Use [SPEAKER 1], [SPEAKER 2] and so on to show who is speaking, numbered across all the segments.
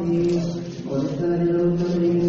[SPEAKER 1] الرحيم والسند المتصل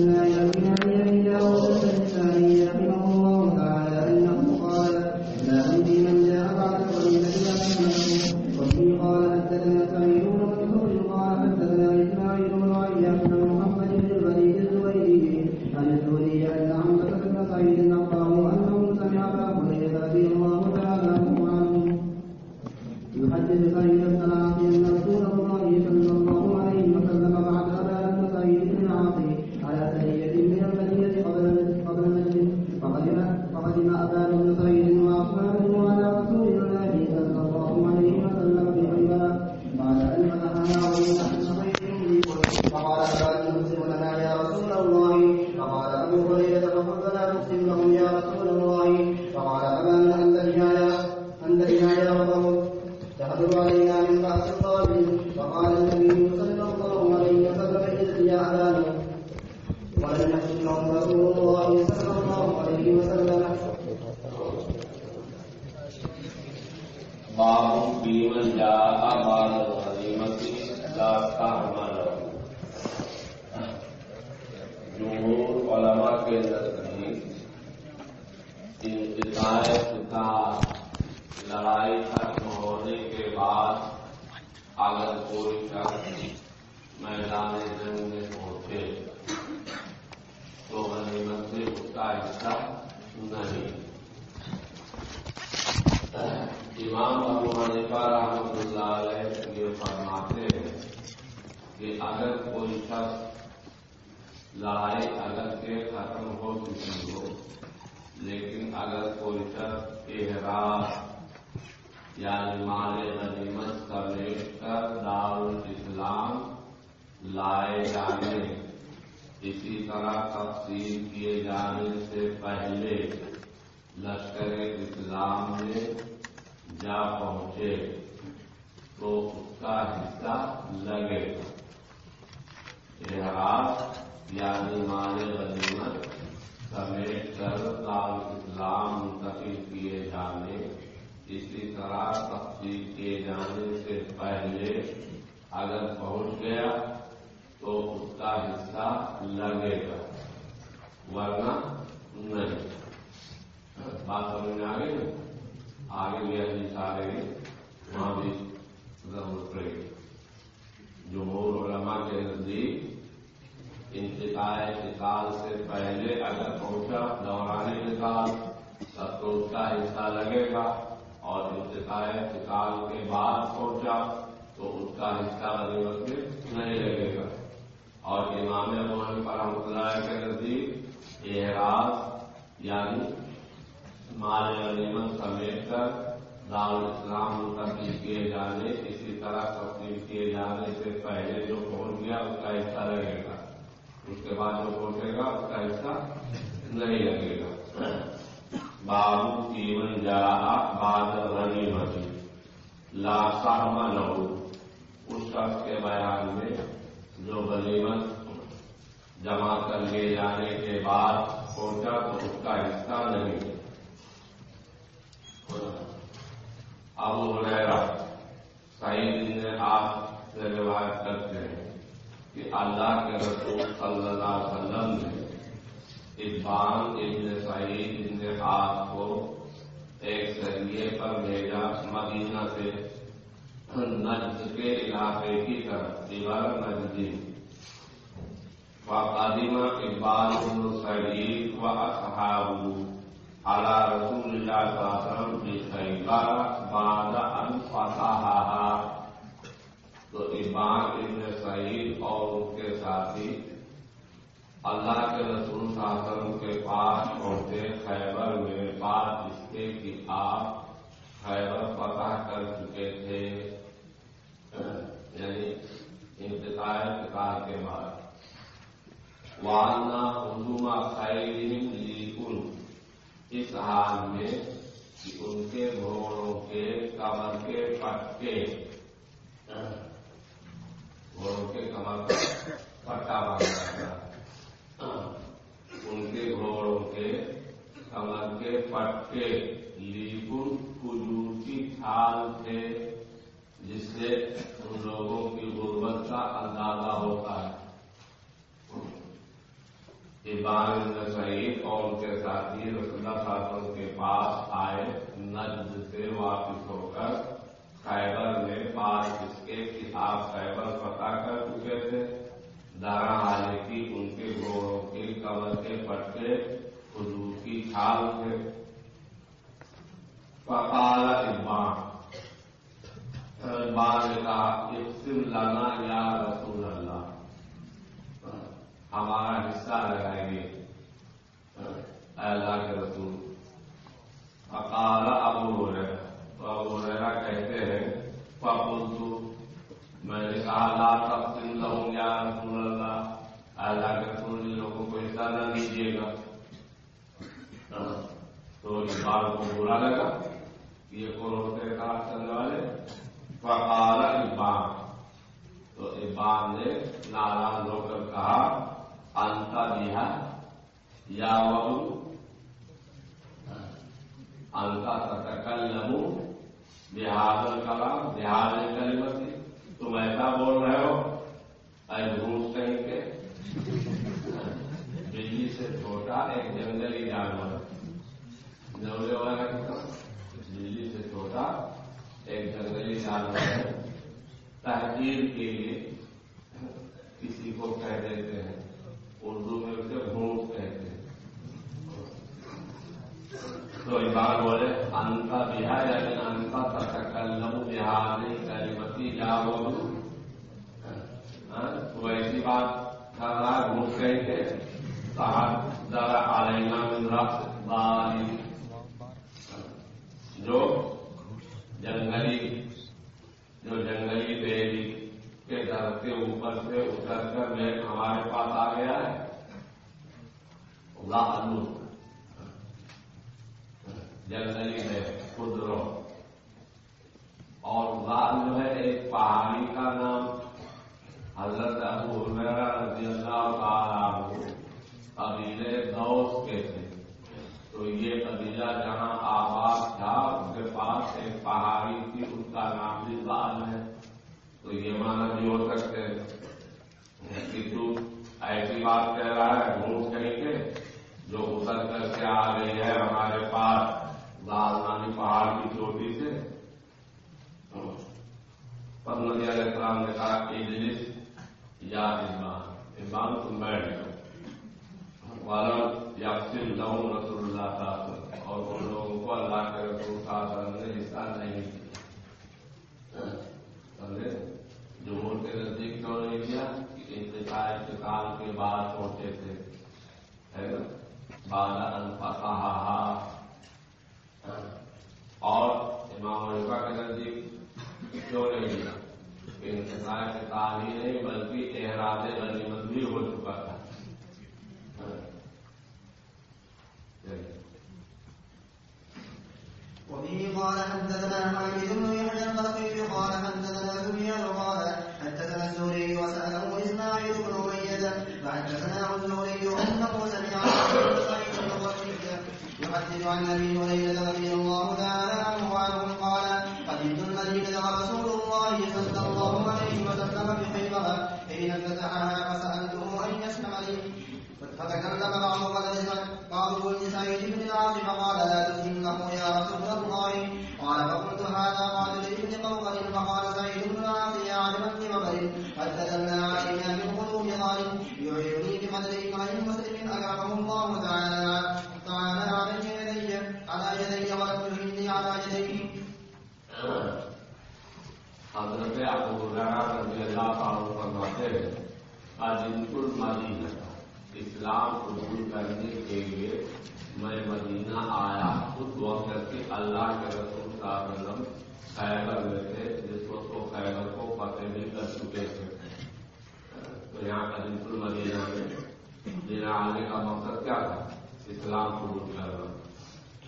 [SPEAKER 2] انتظار لڑائی ختم ہونے کے بعد اگر کوئی شخص میدان جنگ میں پہنچے تو غنیمت سے اس کا حصہ نہیں امام ابو حنیفہ رحمۃ اللہ علیہ یہ فرماتے ہیں کہ اگر کوئی شخص لڑائی اگر کے ختم ہو چکی ہو لیکن اگر کوئی شخص احراج یعنی مال غنیمت سمیٹ کر دار الاسلام لائے جانے، اسی طرح تقسیم کیے جانے سے پہلے لشکر اسلام میں جا پہنچے تو اس کا حصہ لگے۔ گا احراج یعنی مال غنیمت سمیٹ کر دار اسلام منتقل کیے جانے۔ اسی طرح تقسیم کیے جانے سے پہلے اگر پہنچ گیا تو اس کا حصہ لگے گا، ورنہ نہیں۔ بات سمجھ میں آ گئی؟ آگے بھی حدیث آ گئی وہاں بھی ضرورت پڑے گی جمہور علماء کے نزدیک انتقال نکال سے پہلے اگر پہنچا دوران نکال تب تو اس کا گا اور انتقال نکال کے بعد پہنچا، تو اس کا حصہ غنیمت میں نہیں لگے گا۔ اور امام موہن رحمۃ اللہ کے نزدیک اعراض یعنی مال غنیمت سمیٹ کر دار اسلام منتقل کیے جانے، اسی طرح تقسیم کیے جانے سے پہلے جو پہنچ گیا، اس کا حصہ لگے گا۔ اس کے بعد جو پہنچے گا، اس کا حصہ نہیں لگے گا۔ بابو کیون جا باد رنی متی لا لہو اس شخص کے بیان میں جو غنیمت جمع کر لیے جانے کے بعد پہنچا تو اس کا حصہ نہیں ابو ہریرا سعید نے آپ سے روایت کرتے ہیں کہ اللہ کے رسول صلی اللہ علیہ وسلم نے ابان ابن سعید ابن آپ کو ایک سریے پر بھیجا مدینہ سے، نجد کے علاقے کی طرف، دیوار نجدی وقدمہ اقبال بن سعید و اصحابہ على رسول الله صلى الله عليه وسلم في خيبر بعد ان فتحها تو ابان ابن سعید اور ان کے ساتھی اللہ کے رسول صلی اللہ علیہ وسلم کے پاس پہنچے، خیبر میں بات اس کے کہ آپ خیبر فتح کر چکے تھے یعنی انتظار کتاب کے بعد۔ والنا حضوما خیر لیکن اس حال میں کہ ان کے گھوڑوں کے کمر کے پٹے گھوڑوں کے کمر کا پٹا باندھا تھا۔ ان کے گھوڑوں کے کمر کے پٹے لیکن کجور کی چھال تھے جس سے ان لوگوں کی غربت کا اندازہ ہوتا ہے ابان سعید اور ان کے ساتھی رسول اللہ کے پاس آئے نجد سے واپس ہو کر خیبر میں پاس اس کے کہ آپ خیبر فتح کر چکے تھے دارا آنے کی ان کے گھوڑوں کے کمر کے پٹے حضور کی چھال تھے فقال ابان ابان نے کہا اقسم لنا یا رسول اللہ ہمارا حصہ لگائیں گے اللہ کے رسول فقال ابو ہریرہ تو ابو ہریرہ کہتے ہیں فقلت میں نے کہا لا تقسم لهم یا رسول اللہ اے اللہ کے لوگوں کو حصہ نہ دیجیے گا۔ تو اس بات کو برا لگا۔ یہ کون ہوتے ہیں کہا چلنے والے؟ فقال ابان تو ابان نے ناراض ہو کر کہا انتا دیا یا وہ انتا تتکل لمو بحاد کلام بحاد کلمتی تم ایسا بول رہے ہو؟ اے گھوس کہیں سے چھوٹا ایک جنگلی جانور جنگلے والا بجلی سے چھوٹا ایک جنگلی جانور ہے تحقیر کے لیے کسی کو کہہ دیتے ہیں اردو میں اسے گھونٹ کہتے ہیں تو بار بولے انتا بہار یعنی انتا تکلم بہار نہیں کلیمتی یا وہ تو ایسی بات کر رہا گھونٹ کہیں گے۔ ذرا علینا من جو جنگلی جو جنگلی بیلی کے در کے اوپر سے اتر کر میں ہمارے پاس آ گیا ہے لالو جنگلی ہے خدرو اور لال جو ہے ایک پہاڑی کا نام حضرت ابو حمیرہ رضی اللہ تعالیٰ قبیلے دوست کے تھے تو یہ قبیلہ جہاں آباد تھا اس کے پاس ایک پہاڑی تھی اس کا نام بھی لال ہے۔ تو یہ مانا بھی ہو سکتے ہیں۔ کہ تو ایسی بات کہہ رہا ہے، گھوٹ کہیں کے جو اتر کر کے آ گئی ہے ہمارے پاس۔ لال نانی پہاڑ کی چوٹی سے۔ پر نبی علیہ السلام نے کہا، اجلس یا ایمان ایمان تم بیٹھ جاؤ والم یقین رسول اللہ تعالی اور ان لوگوں کو اللہ کے رسول صاحب نے حصہ نہیں کیا سمجھے؟ جمہور کے نزدیک کیوں نہیں کیا؟ انتظار انتقال کے بعد پہنچے تھے۔ ہے نا؟ بالا اور امام عرفا کے نزدیک کیوں نہیں کیا؟ انتظار انتقال ہی نہیں، بلکہ احراض غنیمت بھی ہو چکا تھا۔
[SPEAKER 1] وبه قال حدثنا حامد بن يحيى القلقي قال حدثنا سفيان قال حدثنا الزهري وسأله إسماعيل بن أمية فحدثنا الزهري أنه سمع أبا سعيد الخدري يحدث عن أبي هريرة رضي الله تعالى عنه وعنه قال قدمت المدينة ورسول الله صلى الله عليه وسلم بخيبر حين افتتحها فسألته أن يسمع لي فتكلم بعض قدر بعض بن سعيد بن العاص فقال لا تسلمه يا رسول الله قال فقلت هذا قال لابن قوقل فقال سعيد بن العاص يا عجبا لمبر قد تدلى علينا من قلوب ظالم يعيني بقدر امرئ مسلم اكرمه الله تعالى تعالى على يدي على يدي ولم يهني على يديه
[SPEAKER 2] حضرت ابو ہریرہ رضی اللہ تعالیٰ فرماتے ہیں قدمت المدینہ اسلام قبول کرنے کے لیے میں مدینہ آیا۔ اس وقت کہ اللہ کے رسول صلی اللہ علیہ وسلم خیبر میں تھے، جس وقت وہ خیبر کو فتح بھی کر چکے تھے۔ تو یہاں قدمت المدینہ میں دینا آنے کا مقصد کیا تھا؟ اسلام قبول کرنا۔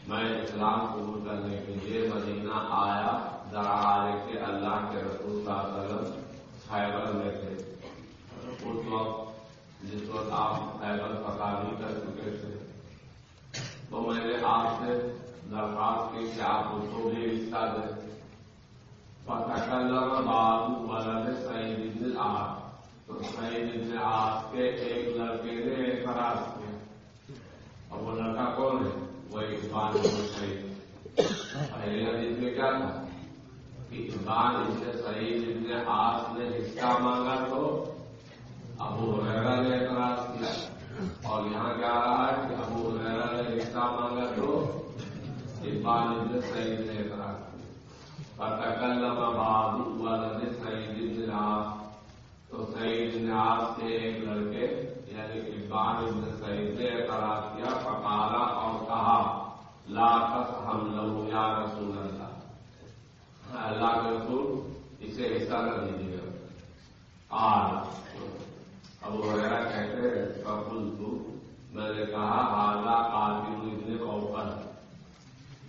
[SPEAKER 2] میں اسلام قبول کرنے کے لیے مدینہ آیا۔ ذرا کے اللہ کے رسول صلی اللہ علیہ وسلم خیبر میں تھے۔ اس وقت جس وقت آپ خیبر پکا بھی کر چکے تھے۔ تو میں نے آپ سے درخواست کی کہ آپ اس کو بھی حصہ دیں۔ پتہ بابو ولد سعید بن آس تو سعید بن آس کے ایک لڑکے نے اعتراض کیا۔ وہ لڑکا کون ہے؟ وہ اقبال پہلے حدیث میں کیا تھا؟ کہ اقبال ابن سعید ابن آس نے حصہ مانگا تو ابو حریرا نے اعتراض کیا اور یہاں کیا رہا ہے کہ ابو حریرا نے حصہ مانگا تو اقبال ابن سعید نے اعتراض کیا۔ فتکلم بعض ولد سعید بن تو سعید بن آس کے ایک لڑکے یعنی اقبال ابن سعید نے اعتراض کیا۔ فقالا اور کہا، لا تفهم له یا رسول اللہ۔ اللہ کے رسول، اسے حصہ نہ دیجیے۔ گا آج ابو وغیرہ کہتے ہیں کبل تو میں نے کہا حالا قاتل ابن قوقل.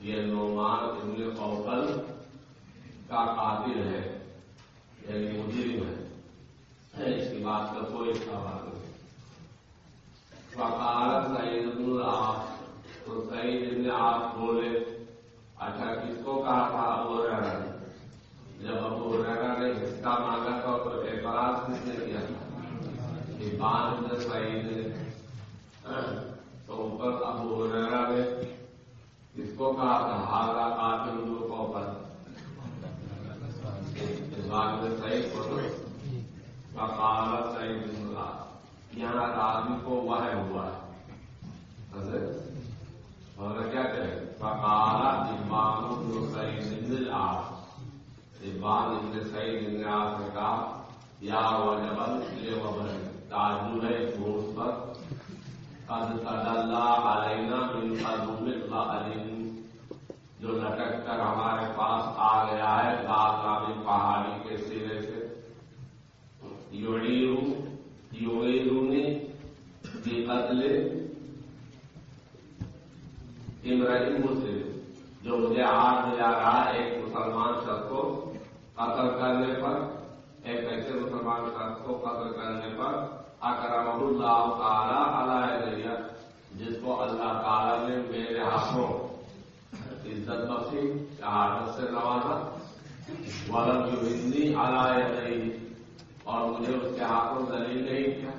[SPEAKER 2] یہ نعمان ابن قوقل کا قاتل ہے یعنی مجرم ہے۔ اس کی بات کا کوئی سوال نہیں۔ وقالت سعید بن آپ تو سعید ابن آپ بولے اچھا کس کو کہا تھا ابو ریرا نے؟ جب ابو ریرا نے حصہ مانگا تھا تو اعتراض کس نے کیا تھا؟ بعد سعید نے تو اوپر ابو ریرا نے کس کو کہا تھا ہارا قاتل ان کو سعید یہاں آدمی کو وہ ہوا ہے اور کیا کہے فقال امام ابن سعید بن العاص امام ابن سعید بن العاص نے کہا یا وجبل لے وبل تعجب ہے گھوس پر قد تدلہ علینا من قدوم الغالین جو لٹک کر ہمارے پاس آ گیا ہے لال نامی پہاڑی کے سرے سے۔ یوڑیرو یوڑیرونی کی قتل امرائی مسلم جو مجھے آج ملا رہا ایک مسلمان شخص کو قتل کرنے پر، ایک ایسے مسلمان شخص کو قتل کرنے پر اکرم اللہ تعالی علیہ جس کو اللہ تعالی نے میرے ہاتھوں عزت بخشی، شہادت سے نوازا، ولم جو ہندی علیہ اور مجھے اس کے ہاتھوں دلیل نہیں کیا۔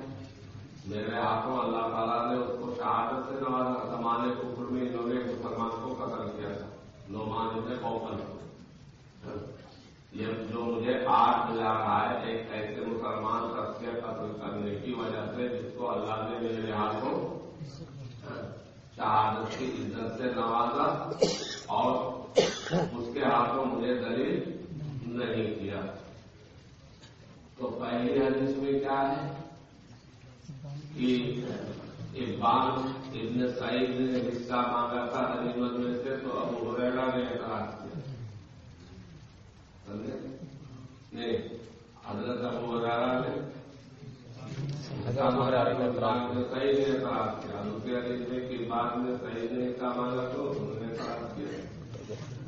[SPEAKER 2] میرے ہاتھوں اللہ تعالیٰ نے اس کو شہادت سے نوازا، زمانے کفر میں انہوں نے مسلمان کو قتل کیا تھا، نعمان نے پوکل یہ جو مجھے آج ملا رہا ہے، ایک ایسے مسلمان شخص کے قتل کرنے کی وجہ سے جس کو اللہ نے میرے ہاتھوں شہادت کی عزت سے نوازا اور اس کے ہاتھوں مجھے دلیل نہیں کیا تو پہلی حدیث میں کیا ہے؟ کہ اقبال ابن سعید نے حصہ مانگا تھا علیمت میں سے تو ابو حریرا نے اعتراض حضرت ابو حریرا نے صحیح نے اعتراض کیا دوسری حدیث میں کہ بعد میں صحیح نے حصہ مانگا تو انہوں نے کیا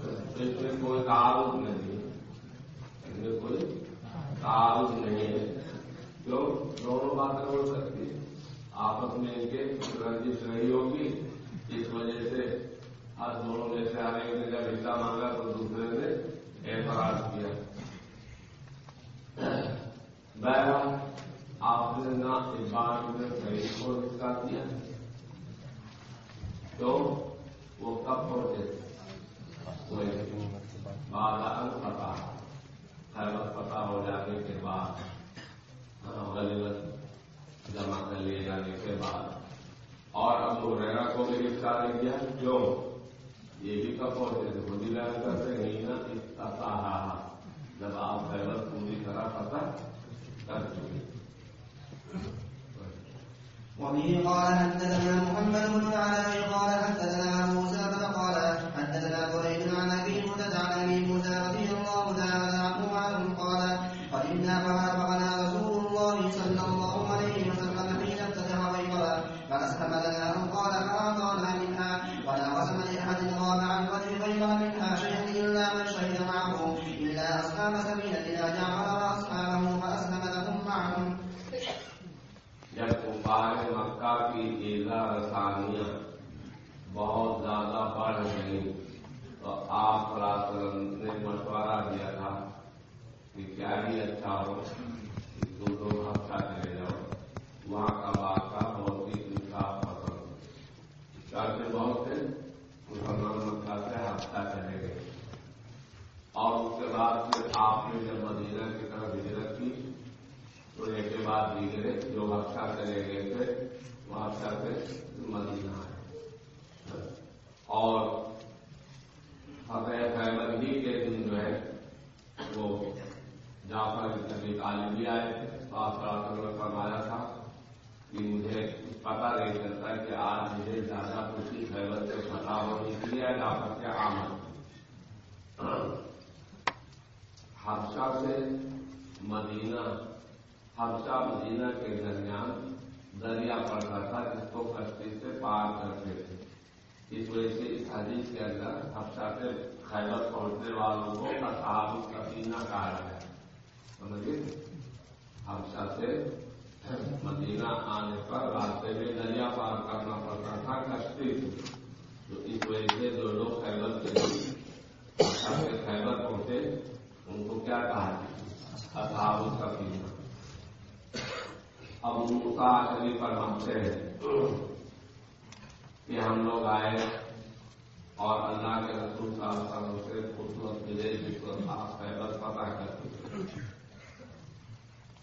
[SPEAKER 2] تو اس میں کوئی تعارف نہیں اس میں کوئی تعارف نہیں ہے۔ کیوں؟ دونوں باتیں ہو سکتی آپس میں ان کے رنجش نہیں ہوگی۔ اس وجہ سے ہر دونوں میں سے ہر ایک نے جب حصہ مانگا تو دوسرے نے اعتراض کیا۔ بہرحال، آپ نے نہ اقبال میں صحیح کو حصہ دیا تو وہ کب پہنچے بادل پتا خیبر پتا ہو جانے کے بعد غلط جمع کر لیے جانے کے بعد۔ اور اب ریرا کو بھی حصہ دے دیا کیوں یہ بھی کب پہنچے تھے خود ہی لائن کرتے نہیں نا رہا جب آپ خیبر پوری طرح پتا کر چکے
[SPEAKER 1] وبه قال حدثنا محمد بن العلاء قال حدثنا موسى قال حدثنا بريد
[SPEAKER 2] آپ سے کہ ہم لوگ آئے اور اللہ کے رسول صاحب کا ہم سے خوبصورت ملے جس کو صاف خیبت پتا کر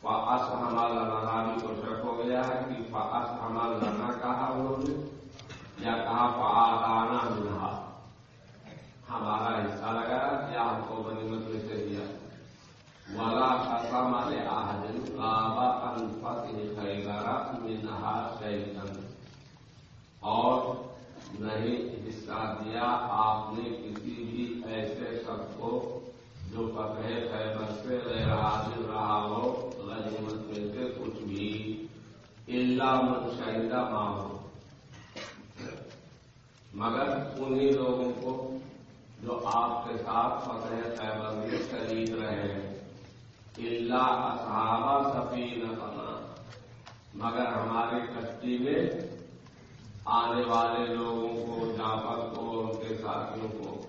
[SPEAKER 2] فاس حمال بھی تو شک ہو گیا ہے کہ پاس ہمارا لڑنا کہا انہوں نے یا کہا پا آنا منہا؟ ہمارا حصہ لگا یا ہم کو بنی مت سے دیا۔ والا خاصا مالے آہدن بابا انفت خیبرا میں نہا اور نہیں حصہ دیا آپ نے کسی بھی ایسے شخص کو جو فتح خیبر سے غیر حاضر رہا ہو، غنیمت میں سے کچھ بھی اللہ من ماں ہو مگر انہیں لوگوں کو جو آپ کے ساتھ فتح خیبر میں شریک رہے ہیں۔ اللہ سفی نہ مگر ہمارے کشتی میں آنے والے لوگوں کو جافت کو، ان کے ساتھیوں کو۔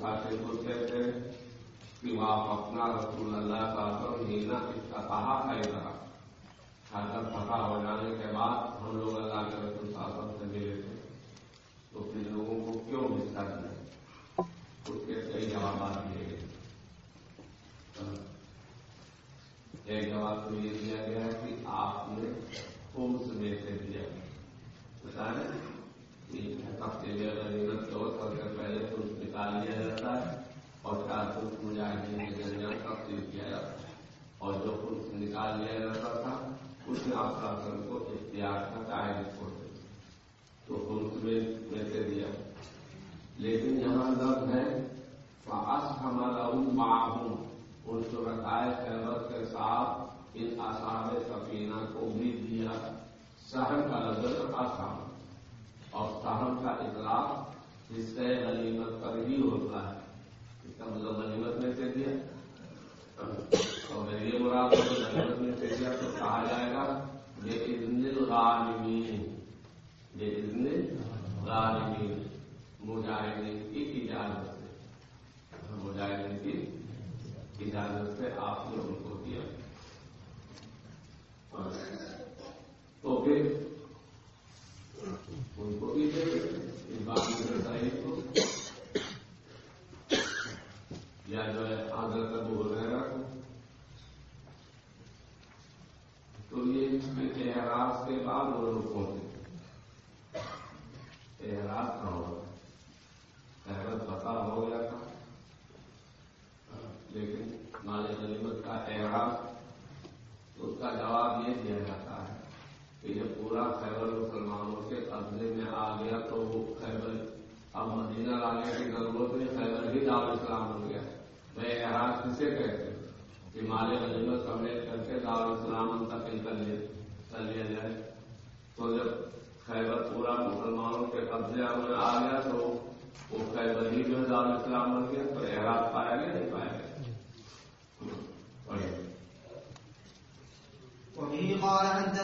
[SPEAKER 2] ساتھی سوچ لیتے کہ وہ آپ اپنا رسول اللہ کا اثر لینا افتتاح کا کہا ہے ذرا۔ حالت پتہ ہو جانے کے بعد ہم لوگ اللہ کے رسول صاحب سے ملے تھے۔ تو پھر لوگوں کو کیوں حصہ دیا اس کے کئی جوابات دیے گئے۔ ایک جواب تو یہ دیا گیا کہ آپ نے خوب میں سے دیا۔ بتا رہے تفصیل اگر سو سال سے پہلے تم حصہ لیا جاتا ہے اور چار مجاہدین کے درمیان تقسیم کیا جاتا ہے۔ اور جو پوچھ نکال لیا جاتا تھا، اس میں آپ ساسن کو اختیار کا تعین چھوڑ دیا۔ تو پوچھ میں دے دیا۔ لیکن یہاں لفظ ہے۔ فاس ہمارا ان معاہوں ان شرکائے خیرت کے ساتھ ان آسام سفینہ کو امید دیا۔ شہر کا لفظ آسام اور شہر کا اطلاق جس سے غنیمت کا بھی ہوتا ہے اس کا مطلب غنیمت
[SPEAKER 1] میں سے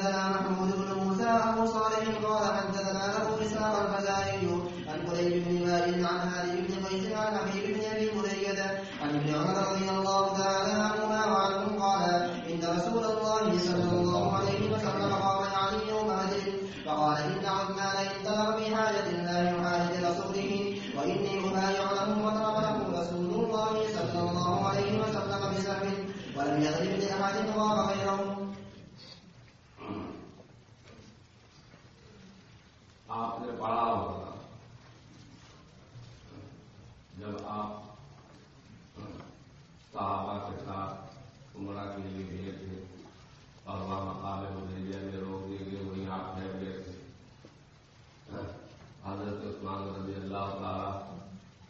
[SPEAKER 1] حدثنا محمود بن موسى ابو صالح قال حدثنا ابو اسحاق الفزاري عن قريب بن مالي عن هادي بن قيس عن حبيب بن ابي مريد عن ابن عمر رضي الله تعالى عنهما وعنه قال ان رسول الله صلى الله عليه وسلم
[SPEAKER 2] آپ نے پڑھا ہوگا۔ جب آپ صحابہ کے ساتھ عمرہ کے لیے گئے تھے اور وہاں مقام مدیریہ میں روک دیے گئے وہیں آپ ٹھہر گئے تھے۔ حضرت عثمان رضی اللہ تعالیٰ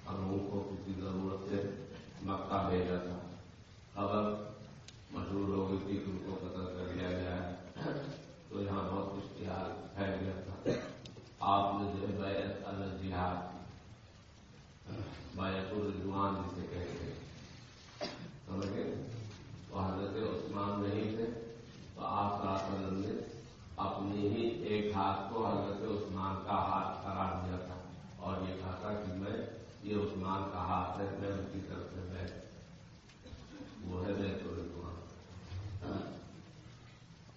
[SPEAKER 2] ہم کو کسی ضرورت سے مکہ بھیجا تھا۔ خبر مشہور ہو گئی تھی کہ ان کو قتل کر دیا گیا ہے تو یہاں بہت کچھ تیار پھیل گیا تھا آپ نے جو ہے بیت الجہاد بیت الرضوان جسے کہتے ہیں سمجھ گئے تو حضرت عثمان نہیں تھے تو آپ کا وسلم نے اپنے ہی ایک ہاتھ کو حضرت عثمان کا ہاتھ قرار دیا تھا اور یہ کہا تھا کہ میں یہ عثمان ہے میں ان کی طرف سے بیٹھ وہ ہے بیت الرضوان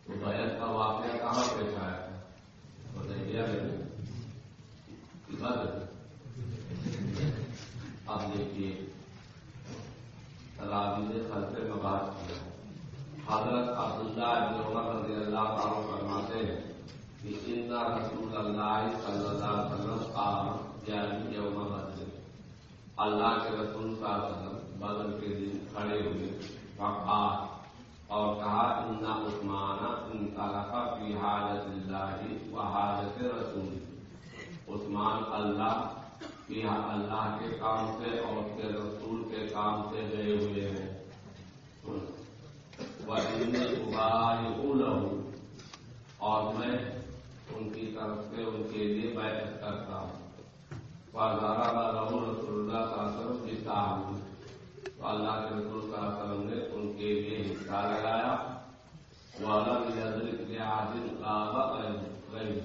[SPEAKER 2] تو بیت کا واقعہ کہاں پیش آیا تھا بتائیے میں اب دیکھیے راوی نے خلفے میں بات کیا حضرت عبداللہ ابن عمر رضی اللہ تعالیٰ فرماتے ہیں کہ ان رسول اللہ صلی اللہ علیہ وسلم قام یعنی یوم بدر اللہ کے رسول صلی اللہ علیہ وسلم بدر کے دن کھڑے ہوئے وقار اور کہا ان عثمان ان کا فی حاجت اللہ و حاجت رسول عثمان اللہ کی اللہ کے کام سے اور اس کے رسول کے کام سے گئے ہوئے ہیں وہ اور میں ان کی طرف سے ان کے لیے بیٹھ کرتا ہوں بازارہ رحم رسول اللہ صلی اللہ علیہ وسلم حصہ ہوں تو اللہ کے رسول صلی اللہ علیہ وسلم نے ان کے لیے حصہ لگایا وہ الگ حضرت کے عادل گئی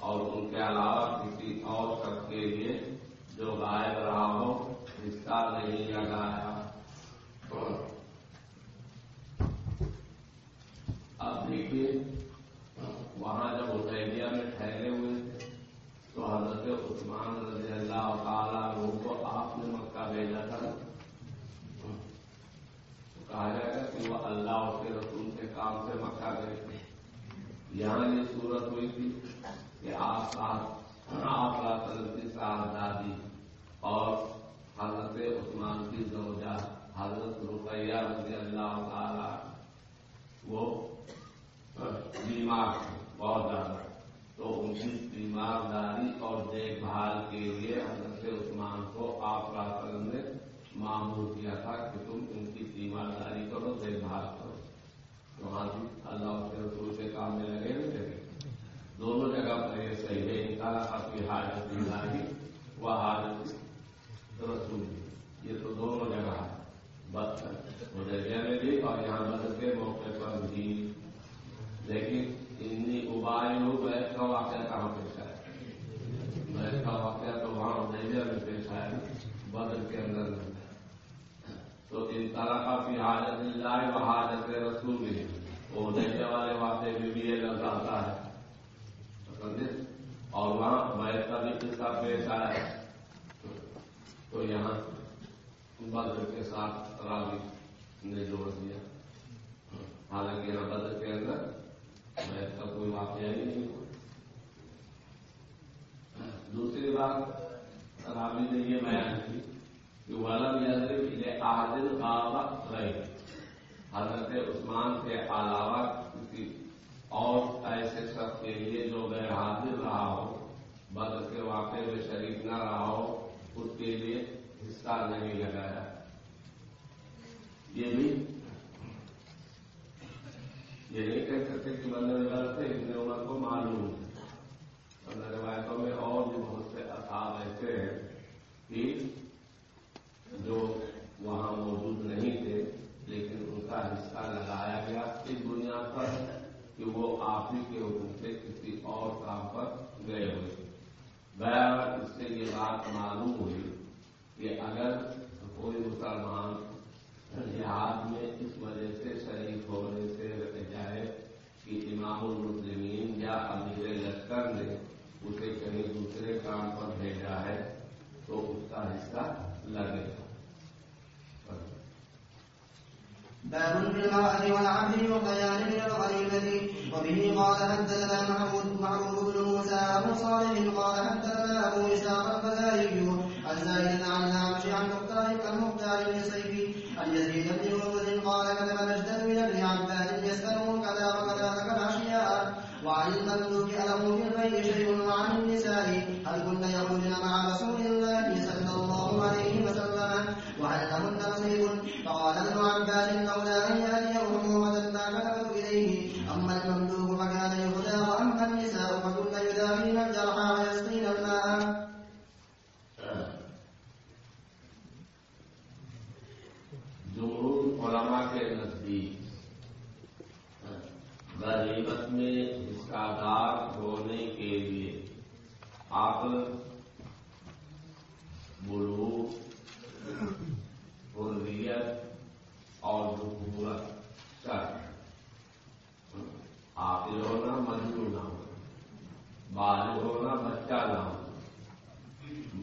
[SPEAKER 2] اور ان کے علاوہ کسی اور شخص کے لیے جو غائب رہا ہو حصہ نہیں لگایا اب دیکھیے، وہاں جب حدیبیہ میں ٹھہرے ہوئے تھے تو حضرت عثمان رضی اللہ تعالیٰ روح کو آپ نے مکہ بھیجا تھا۔ تو کہا جائے گا کہ وہ اللہ اور کے رسول کے کام سے مکہ گئے۔ تھے یہاں یہ صورت ہوئی تھی کہ آپ آپ کی صاحبزادی اور حضرت عثمان کی زوجہ حضرت رقیہ رضی اللہ تعالی وہ بیمار تھے بہت زیادہ تو ان کی بیمار داری اور دیکھ بھال کے لیے حضرت عثمان کو آپ وسلم نے معمول کیا تھا کہ تم ان کی بیمار داری کرو دیکھ بھال کرو وہاں بھی اللہ کے رسول کے کام میں لگے ہوئے تھے دونوں جگہ پر یہ صحیح ہے نکالا اپنی حاجت داری وہ حاجت رسول یہ تو دونوں جگہ ہے بس مدریا میں بھی اور یہاں بدل کے موقع پر بھی لیکن اتنی ابائے ہو بیت کا واقعہ کہاں پیش آیا بیت کا واقعہ تو وہاں مدریا میں پیش آیا بدل کے اندر نہیں تو ان طرح کا بھی حاجت اللہ و حاجت رسول بھی وہ دیکھنے والے واقعے میں بھی یہ لفظ آتا ہے اور وہاں بیت کا بھی قصہ پیش آیا ہے، تو یہاں بدر کے ساتھ راوی نے جوڑ دیا۔ حالانکہ یہاں بدر کے اندر بیت کا کوئی واقعہ ہی نہیں ہوا۔ دوسری بات راوی نے یہ بیان کی کہ ولم یضرب لأحد غاب غیر حضرت عثمان کے علاوہ کسی اور ایسے شخص کے لیے جو غیر حاضر رہا ہو بدر کے واقعے میں شریک نہ رہا ہو اس کے لیے حصہ نہیں لگایا۔ یہ بھی یہ نہیں کہہ سکتے کہ بندے غلط ہے اتنے عمر کو معلوم ہے۔ روایتوں میں اور بھی بہت سے اصاب ایسے ہیں کہ جو وہاں موجود نہیں تھے، لیکن ان کا حصہ لگایا گیا اس بنیاد پر کہ وہ آپ ہی کے حکم سے کسی اور کام پر گئے ہوئے۔ بہرحال اس سے یہ بات معلوم ہوئی کہ اگر کوئی مسلمان جہاد میں اس وجہ سے شریک ہونے سے جائے کہ امام المسلمین یا امیر لشکر نے اسے کہیں دوسرے کام پر بھیجا ہے، تو اس کا حصہ لگے گا۔
[SPEAKER 1] باب في المرأة والعبد والضيان من الغنيمة وبه قال حدثنا محمود محمود صالح قال حدثنا أبو إسحاق الفزاري عن زائد عن الأعمش عن مختار كالمختار بن سيفي عن يزيد بن هرمز قال كتب نجد من ابن عباس يسأله كذا وكذا ذكر أشياء وعن المملوك أله في البيت شيء وعن النساء هل كن يخرجن مع رسول الله صلى الله عليه وسلم وهل لهن نصيب فقال ابن عباس لولا أن يأتي حكومة ما كتبت إليه أما المملوك فكان يهدى وأما النساء فكن يداخلن الجرحى ويسقين الماء
[SPEAKER 2] جمہور علماء کے نزدیک غریبت میں حصہ دار ہونے کے لیے عقل بلوغ حریت اور ضرورت شرط عاقل ہونا مجبور نہ ہونا بالغ ہونا بچہ نہ ہونا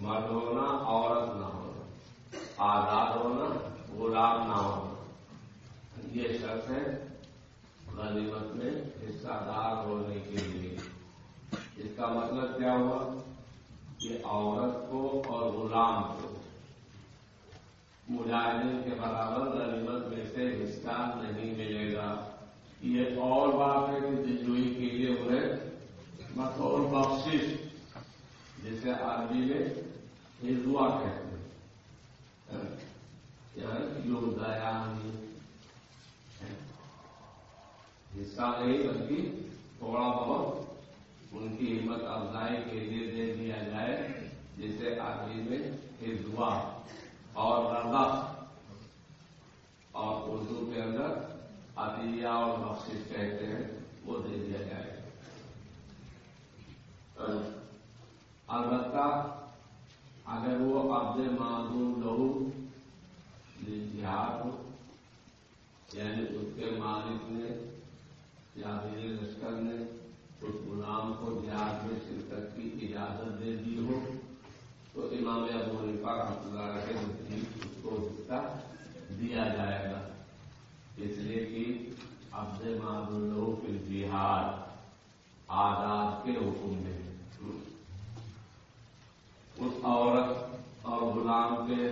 [SPEAKER 2] مرد ہونا عورت نہ ہونا آزاد ہونا غلام نہ ہونا یہ شرط ہے غنیمت میں حصہ دار ہونے کے لیے۔ اس کا مطلب کیا ہوا؟ کہ عورت کو اور غلام کو مجاہدین کے برابر غنیمت میں سے حصہ نہیں ملے گا۔ یہ اور بات ہے کہ دلجوئی کے لیے انہیں بطور بخشش، جسے عربی میں ہندوا کہتے ہیں۔ یعنی یوگدایانی حصہ نہیں بلکہ تھوڑا بہت ان کی ہمت افزائی کے لیے دے دیا جائے جسے عربی میں ہندوا اور رضا اور اردو کے اندر عطیہ اور بخشش کہتے ہیں، وہ دے دیا جائے۔ البتہ اگر وہ عبد معذور لہو جہاد ہو یعنی اس کے مالک نے یا میرے لشکر نے اس غلام کو جہاد میں شرکت کی اجازت دے دی ہو۔ تو امام ابو حنیفہ رحمۃ اللہ کے نزدیک اس کو حصہ دیا جائے گا۔ اس لیے کہ عبد معذور لہو پھر جہاد آزاد کے حکم میں اس عورت اور غلام کے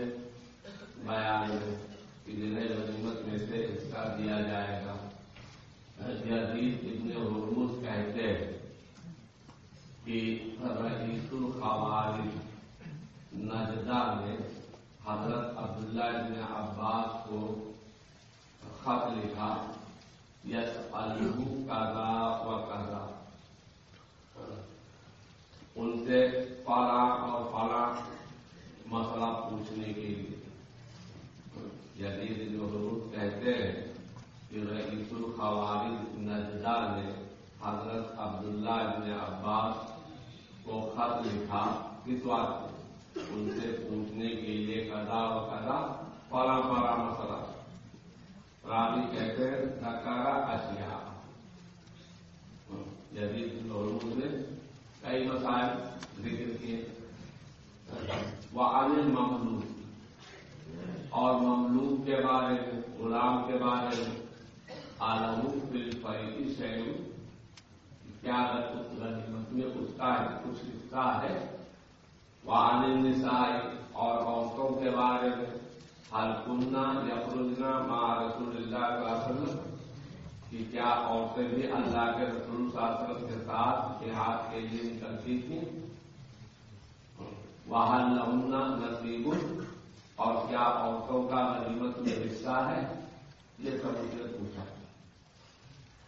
[SPEAKER 2] بیان میں کہ جنہیں غنیمت میں سے حصہ دیا جائے گا۔ ابن حرمز کہتے ہیں کہ رئیس الخوارج نجدہ نے حضرت عبداللہ ابن عباس کو خط لکھا یس الحو کازا و کازا ان سے فلاں اور فلاں مسئلہ پوچھنے کے لیے۔ جدید جو حروف کہتے ہیں کہ رئیس الخوارج نجدہ نے حضرت عبداللہ ابن عباس کو خط لکھا کس بات ان سے پوچھنے کے لیے کدا و کدا فلاں فلاں مسئلہ۔ راوی کہتے ہیں دکارا اشیا جدید حروف نے کئی مسائل ذکر کیے۔ وہ عالم مملوک اور مملوک کے بارے میں، غلام کے بارے میں۔ عالم فل فیدی کیا غنیمت میں اس کا کچھ حصہ ہے۔ وہ عالم نسائی اور عورتوں کے بارے میں ہر کننا یا فرجنا ماں رسول اللہ کا وسلم؟ کہ کیا عورتیں بھی اللہ کے رسول صلی اللہ علیہ وسلم کے ساتھ جہاد کے لیے نکلتی تھیں؟ وہاں لمنا نصیب اور کیا عورتوں کا غنیمت میں حصہ ہے؟ یہ سب اسے پوچھا۔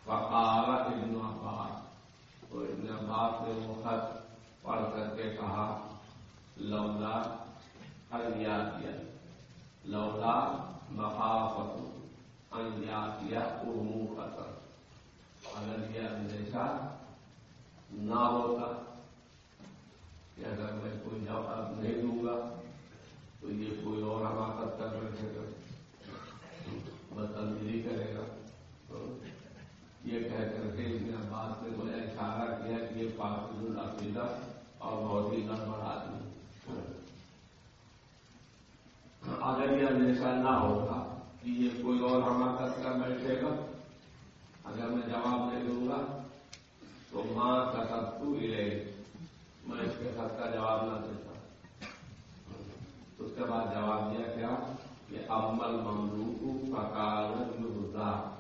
[SPEAKER 2] وقال ابن عباس، تو ابن عباس نے وہ خط پڑھ کر کے کہا، لولا انیا کیا لولا مخافت انیا کیا ارمو خطر اگر یہ اندیشہ نہ ہوتا کہ اگر میں کوئی جواب نہیں دوں گا، تو یہ کوئی اور حماقت کر بیٹھے گا بدتنظیری کرے گا۔ یہ کہہ کر کے اس نے بات سے مجھے اشارہ کیا کہ یہ پاکستان العقیدہ اور بہت ہی گڑبڑ آدمی اگر یہ اندیشہ نہ ہوگا کہ یہ کوئی اور حماقت بیٹھے گا۔ اگر میں جواب نہیں دوں گا تو ماں کا سب تو ہی رہے۔ میں اس کے ساتھ کا جواب نہ دیتا۔ اس کے بعد جواب دیا کیا کہ امل مملوک پکار یوزا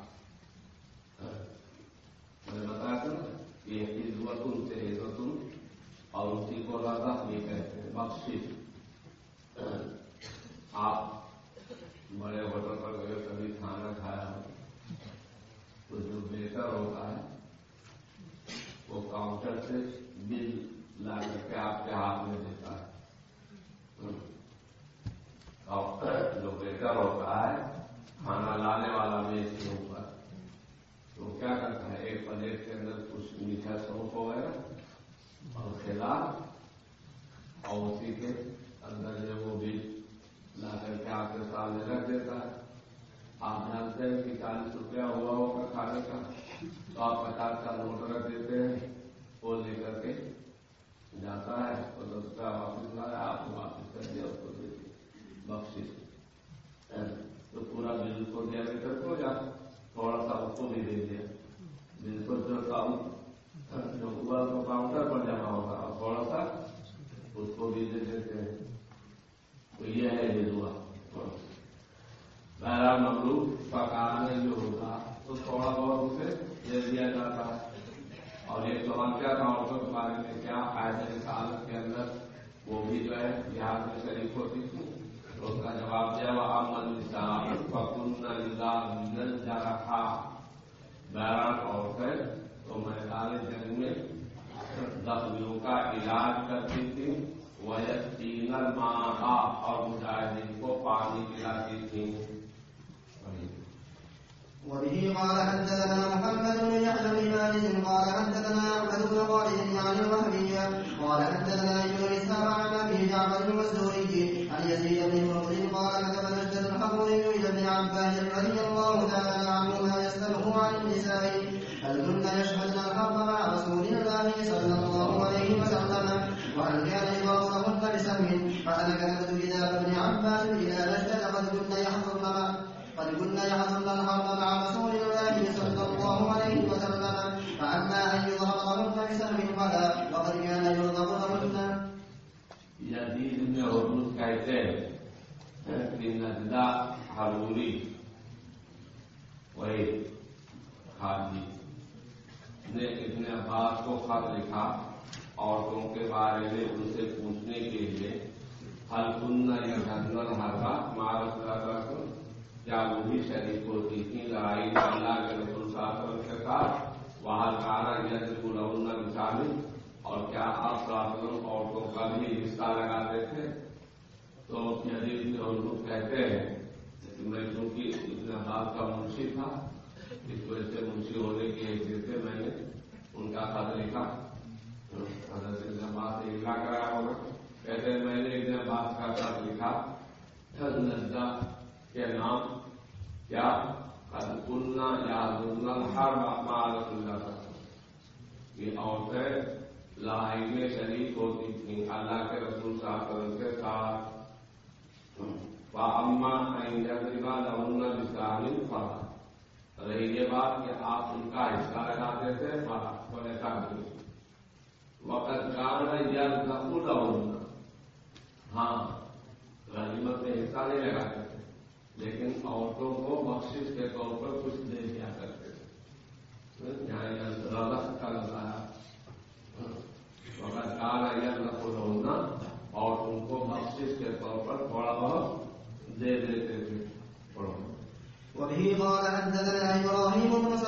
[SPEAKER 2] میں نے بتایا تھا کہ عزت ان سے عزت اور اسی یہ کہتے ہیں آپ بڑے ہوٹل پر گئے، کبھی کھانا کھایا۔ ہو تو جو بہتر ہوتا ہے، وہ کاؤنٹر سے بل لا کر کے آپ کے ہاتھ میں دے ہے کاؤنٹر جو بہتر ہوتا ہے کھانا لانے والا میز کے اوپر تو کیا کرتا ہے ایک پلیٹ کے اندر کچھ میٹھا سونپ وغیرہ اور کھیلا اور اسی کے اندر جو وہ بھی لا کر کے رکھ دیتا ہے۔ آپ جانتے ہیں کہ چالیس روپیہ ہوا ہوگا کھانے کا۔ تو آپ پچاس کا نوٹ رکھ دیتے ہیں۔ وہ لے کر کے جاتا ہے۔ تو دس روپیہ واپس لایا آپ کو واپس کر دیا اس کو دے دیا بخش تو پورا بل کو دیا لے کر کو جا۔ تھوڑا سا اس کو بھی دے دیا۔ بل کو جو جو اوپر کو کاؤنٹر پر جمع ہوگا۔ اور تھوڑا سا اس کو بھی دے دیتے ہیں۔ تو یہ ہے یہ دعا۔ سارا مملوک پکانے جو ہوتا، تو تھوڑا بہت اسے دے دیا جاتا اور ایک سوال کیا تھا عورتوں کے بارے میں کیا فائدے اس حالت کے اندر وہ بھی جو ہے بہار میں شریف ہوتی تھی تو اس کا جواب دیا وہ امن پکن جا رکھا بہرحال عورتیں تو میدان جنگ میں زخمیوں کا علاج کرتی تھی وہ تین ماں اور مجاہدین کو پانی پلاتی تھی
[SPEAKER 1] وبه قال حدثنا محمد بن يحيى بن مالك قال حدثنا احمد بن خالد عن الوهبية قال حدثنا ابن اسحاق عن ابي جعفر المسدوري عن يزيد بن مرد قال كتب نجد الحضوري الى ابن عباس رضي الله تعالى عنهما يساله عن النساء هل كن يشهدن الحرب مع رسول الله صلى الله عليه وسلم وهل كان يضربهن بسهم فانا كتبت كتاب ابن عباس الى نجد قد كن يحضرن قد كنا يحضرن الحرب مع رسول الله صلى الله عليه وسلم فأما أن يضربهن بسهم فلا وقد كان يضربهن
[SPEAKER 2] یزید میں حدود کہتے ہیں کہ نجدہ حروری وہی خاجی نے ابن عباس کو خط لکھا عورتوں کے بارے میں ان سے پوچھنے کے لیے حل کنہ یا گھنگل ہربا مارس لگا کیا وہ بھی شریک لڑائی اللہ کے رسول صلی اللہ کے ساتھ وہاں کارا ید گلون نشانی اور کیا آپ وسلم عورتوں کا بھی حصہ لگاتے تھے تو یدید میں اردو کہتے ہیں کہ میں چونکہ اتنا بات کا منشی تھا اس وجہ سے منشی ہونے کی حیثیت سے میں نے ان کا خط لکھا حضرت بات لکھا کرایا ہوگا کہتے ہیں میں نے اتنا بات کا خط لکھا نجدہ کے نام کیا کننا یا ہر معرت اللہ تھا یہ عورتیں لڑائی میں شریک ہوتی تھیں۔ اللہ کے رسول صاحب کے ساتھ اما جگہ لہن بسانی پڑھا رہی یہ بات کہ آپ ان کا حصہ لگاتے تھے پڑھا تو ایسا نہیں وقت کارن یا نقل ہاں غنیمت میں حصہ نہیں لگاتے۔ لیکن عورتوں کو بخش کے طور پر کچھ دے دیا کرتے۔ تھے رضا کا لگایا وقت کار یا نقل ہونا اور ان کو بخش کے طور پر تھوڑا بہت دے دیتے تھے۔ وہی
[SPEAKER 1] وبه قال حدثنا ابراهيم بن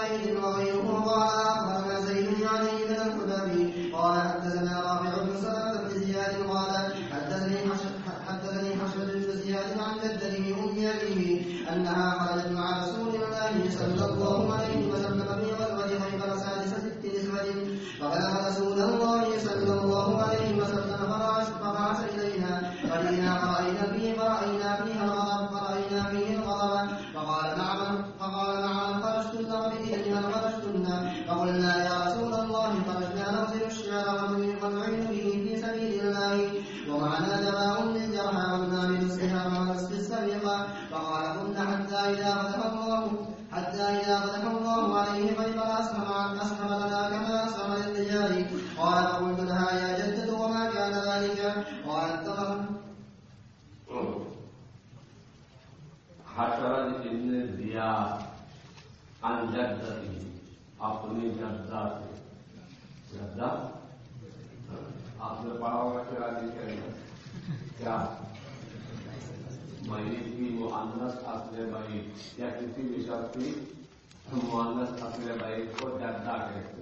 [SPEAKER 2] معنس اصل میت کو جدہ کہتے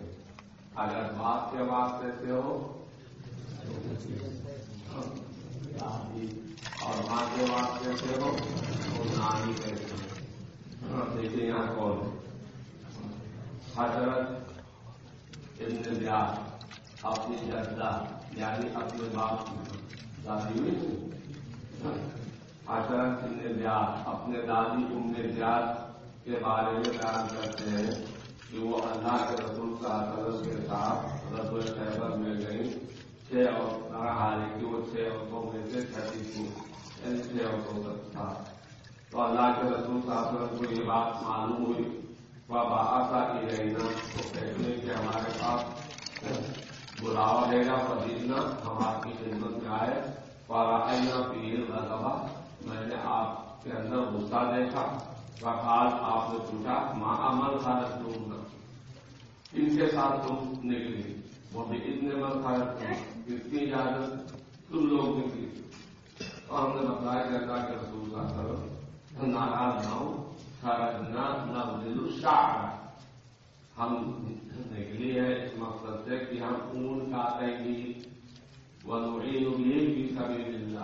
[SPEAKER 2] اگر باپ کے واسطے سے ہو، اور ماں کے واسطے سے ہو تو نانی کہتے ہیں۔ دیکھیے یہاں کون حضرت ابن زیاد اپنی جدہ یعنی اپنے باپ کی دادی ہوئی حضرت ابن زیاد اپنے دادی ام زیاد کے بارے میں بیان کرتے ہیں۔ کہ وہ اللہ کے رسول کا حضرت کے ساتھ رسول خیبر میں گئی چھ اور حالانکہ وہ چھ عورتوں میں سے چھٹی تھی یعنی چھ عورتوں تک تھا۔ تو اللہ کے رسول صاحب کو یہ بات معلوم ہوئی۔ وہ باقا کی رہنا تو کہتے ہیں کہ ہمارے پاس بلاوا دے گا پدینا ہم آپ کی خدمت میں آئے۔ اور آئینہ پیر رضبا میں نے آپ کے اندر غصہ دیکھا۔ بخال آپ نے پوچھا ماں عمل تھا رسول ان کے ساتھ تم نکلی وہ بھی اتنے من تھا۔ کس کی اجازت تم لوگ نکلی اور ہم نے بتایا کہ اللہ کے رسول کا سر ناراض نہ ہو۔ خرجنا نہ دل شاہ ہم نکلی ہے۔ اس مقصد سے کہ ہم اون کاٹیں گی وہ بھی بھی کبھی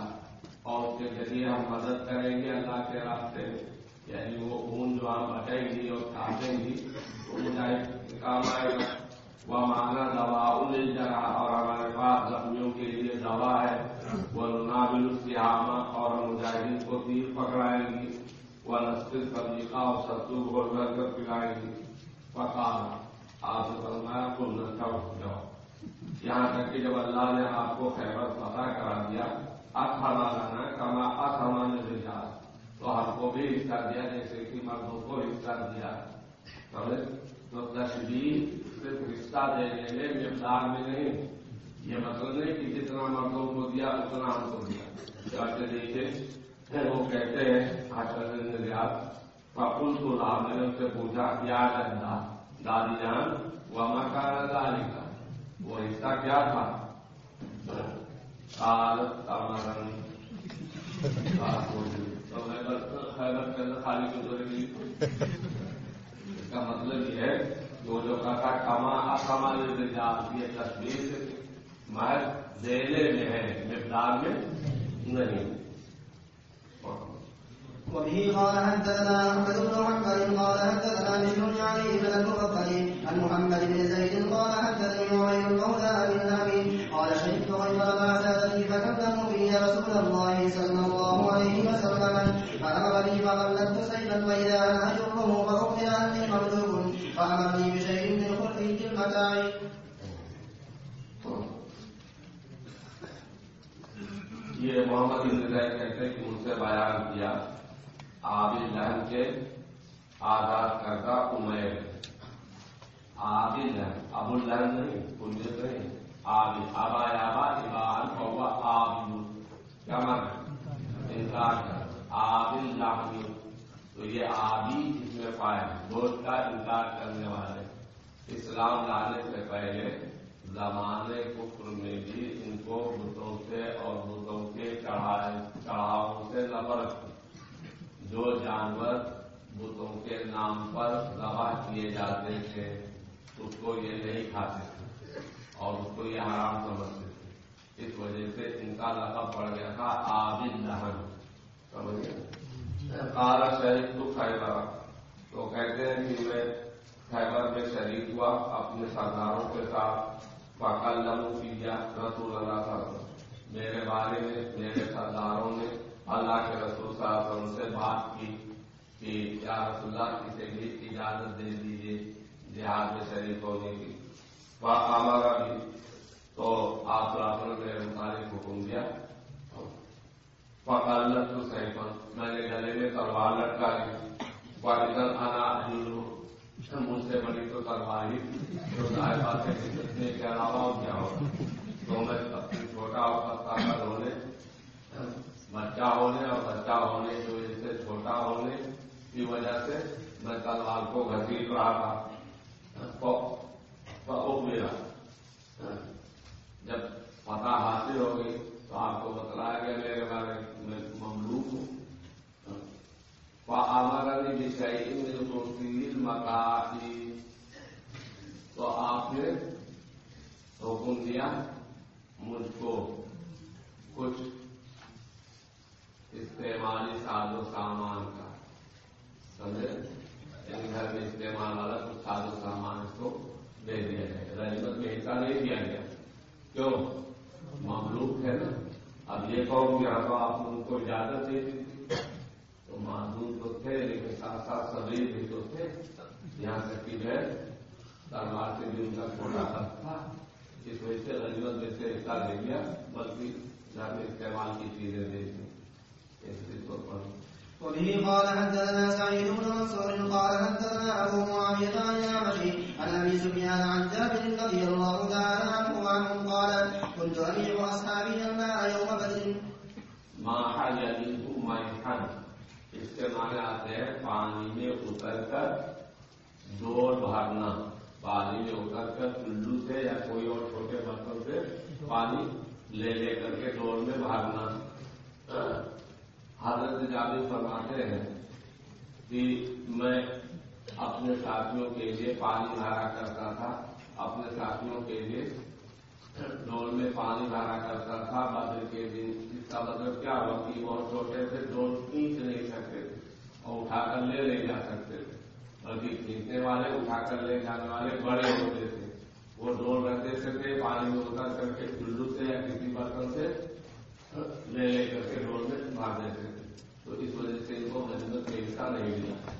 [SPEAKER 2] اور اس کے ذریعے ہم مدد کریں گے اللہ کے راستے میں۔ یعنی وہ اون جو ہم بٹیں گی اور کاٹیں گی، وہ مجھے کام آئے گا۔ وہ مانا دوا مل جائے اور ہمارے پاس زخمیوں کے لیے دوا ہے۔ وہ نابل السیامہ اور مجاہدین کو تیر پکڑائیں گی۔ وہ نسل صدیقہ اور ستو گھول کر کر پلائیں گی۔ پکانا آپ سے فرمایا کل نشا اٹھ جاؤ۔ یہاں تک کہ جب اللہ نے آپ کو خیبر پتہ کرا دیا اکھڑا کما اکھڑا نے تو ہم کو بھی حصہ دیا، جیسے کہ مردوں کو حصہ دیا۔ تو تشریح صرف حصہ دینے میں مقدار میں نہیں۔ یہ مطلب نہیں کہ جتنا مردوں کو دیا، اتنا ہم کو دیا۔ جیسے وہ کہتے ہیں حاصل ریاض فکل کو لاب نے ان سے پوچھا، کیا جدا دادی جان وہ مکان داری کا وہ حصہ کیا تھا؟ عادت خیرت کے اندر خالی گزر گئی اس کا مطلب یہ ہے، وہ جو کہا کما، اکما یہ تصویر سے۔ محض دینے میں ہے، مقدار میں نہیں۔
[SPEAKER 1] وبه قال حدثنا احمد بن محمد قال حدثنا بشر علي بن المفضل عن محمد بن زيد قال حدثني عمير مولى ابي النبي قال شهدت غير مع سادتي فكذبوا بي رسول الله صلى الله عليه وسلم فامر بي فقلدت سيفا فاذا انا اجره فاخبر اني مملوك فامرني بشيء من خلفي المتاع
[SPEAKER 2] یہ محمد بن زید کہتے ہیں کہ مجھ سے بیان کیا لہن کے آزاد کردہ عمیر عابل لہن، ابو لہن نہیں کنجت نہیں۔ عابل ابا یابا ابان ہوا عابل کیا من انکار کر عابل لہن تو یہ آبی اس میں پائے گوشت کا انکار کرنے والے۔ اسلام لانے سے پہلے زمانے کفر میں بھی ان کو بتوں سے اور بتوں کے چڑھاؤ سے نفرت تھی جو جانور بتوں کے نام پر ذبح کیے جاتے تھے، اس کو یہ نہیں کھاتے تھے اور اس کو یہ حرام سمجھتے تھے۔ اس وجہ سے ان کا لقب پڑ گیا تھا عابد دہن سمجھے کالا شریف تو خیبر۔ تو کہتے ہیں کہ میں خیبر میں شریک ہوا اپنے سرداروں کے ساتھ۔ پکل لمو کیا رسول اللہ صاحب میرے بارے میں میرے سرداروں نے اللہ کے رسول صلی اللہ علیہ وسلم سے بات کی کہ یا رسول اللہ کسی بھی اجازت دے دیجیے جہاد میں شریک ہونے کی۔ وہ ہمارا بھی تو آپ نے میرے متعلق حکم دیا۔ فقالت تو صحیح میں نے گلے میں تلوار لٹکا لی مجھ سے بڑی تو کروائی ہی تو سارے باتیں کے علاوہ کیا ہو۔ تو میں سب سے چھوٹا اور سستا ہونے بچہ ہونے اور بچہ ہونے کی وجہ سے چھوٹا ہونے کی وجہ سے میں تلوار کو گھسیٹ رہا تھا۔ میرا۔ جب پتہ حاصل ہو گئی تو آپ کو بتلایا گیا میرے بارے میں۔ فآمرنی بشیء من خلقی المقاعی تو آپ نے حکم دیا مجھ کو کچھ استعمالی ساز و سامان کا سمجھے۔ یعنی گھر میں استعمال والا کچھ ساز و سامان اس کو دے دیا ہے رجمت میں حصہ نہیں دیا گیا کیوں مملوک ہے نا؟ اب یہ کہو کہ آپ کو اجازت دے دی معذور تو تھے لیکن ساتھ ساتھ سبھی بھی تو تھے۔ یہاں تک کہ میں سلوار سے بھی ان کا چھوڑا تھا۔ اس وجہ سے غنیمت میں سے حصہ لے گیا بلکہ جہاں استعمال کی چیزیں دے تھیں اس چیز کو پڑھ
[SPEAKER 1] وبه قال حدثنا سعيد بن منصور قال حدثنا ابو معاويه عن الاعمشي عن ابي سفيان عن جابر رضي الله تعالى عنه عنه قال كنت ابيع اصحابي الماء يوم بدر.
[SPEAKER 2] ما حاجه منكم ما يحاجه کے معنی آتے ہیں، پانی میں اتر کر ڈول بھاگنا پانی میں اتر کر کلو سے یا کوئی اور چھوٹے برتن سے پانی لے لے کر کے ڈول میں بھاگنا۔ ہاں؟ حضرت جاوید فرماتے ہیں کہ میں اپنے ساتھیوں کے لیے پانی بھرا کرتا تھا، اپنے ساتھیوں کے لیے ڈول میں پانی بھرا کرتا تھا۔ بدر کے دن، اس کا مطلب کیا ہوا کہ چھوٹے سے ڈول کھینچ نہیں سکتے اور اٹھا کر لے لے جا سکتے تھے۔ بلکہ کھینچنے والے، اٹھا کر لے جانے والے بڑے ہوتے تھے۔ وہ ڈول رکھ دیتے تھے پانی میں اتر کر کے چلو سے یا کسی برتن سے لے لے کر کے ڈول میں مار دیتے تھے۔ تو اس وجہ سے ان کو مجھے کا نہیں ملا۔